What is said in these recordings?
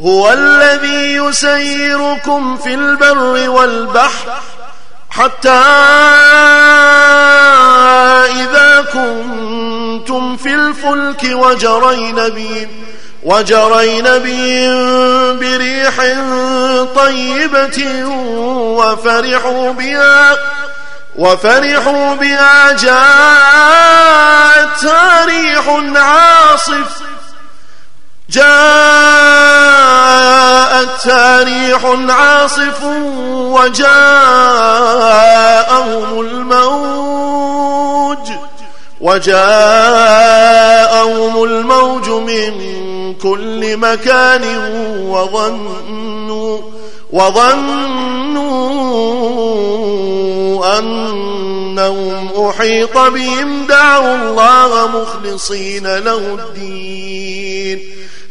هو الذي يسيركم في البر والبحر حتى إذا كنتم في الفلك وجرين بهم وجرين بهم بريح طيبة وفرحوا بها وفرحوا بها جاءت ريح عاصف جاءت ريح عاصف وجاءهم الموج وجاءهم الموج من كل مكان وظنوا وظنوا أنهم أحيط بهم. دعوا الله مخلصين له الدين.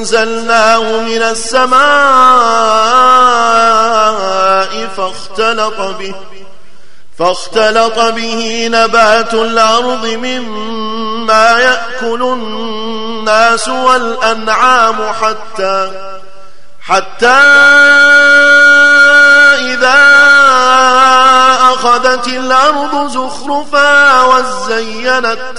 أنزلناه من السماء فاختلط به فاختلط به نبات الأرض مما يأكل الناس والأنعام حتى حتى إذا أخذت الأرض زخرفا وزينت